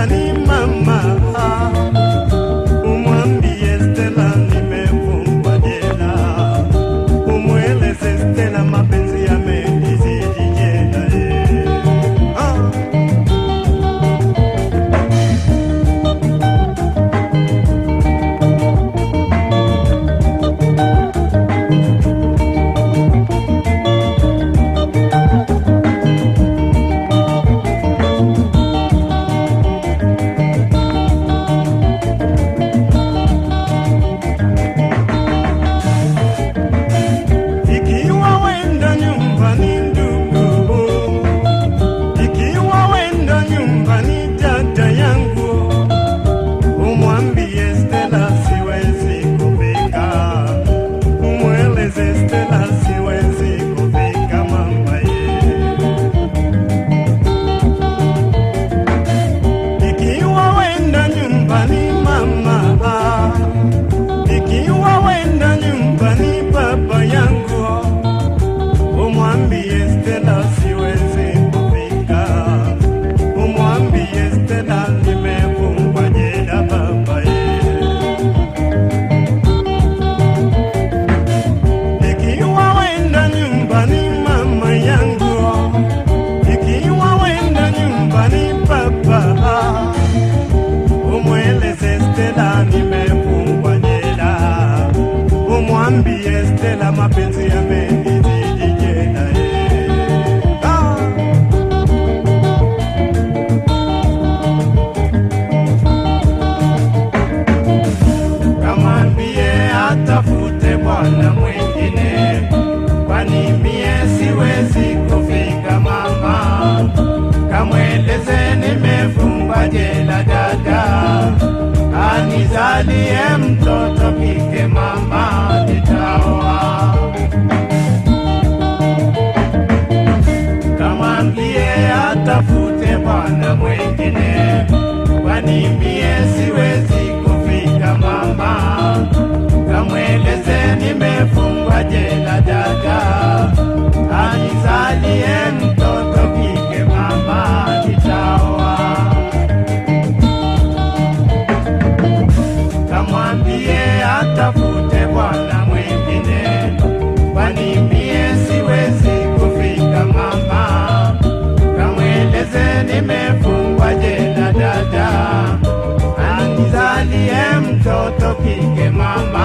Manima. desde este las niambie Stella, mapenzi yamenijijike naye eh. ah. atafute bwana mwingine, kwani mie siwezi kufika mama. Kamweleze nimefungwa jela dada, anizalie mtoto kike mama. atafute Bwana mwingine kwani wanimie siwezi Toto Pingue Mama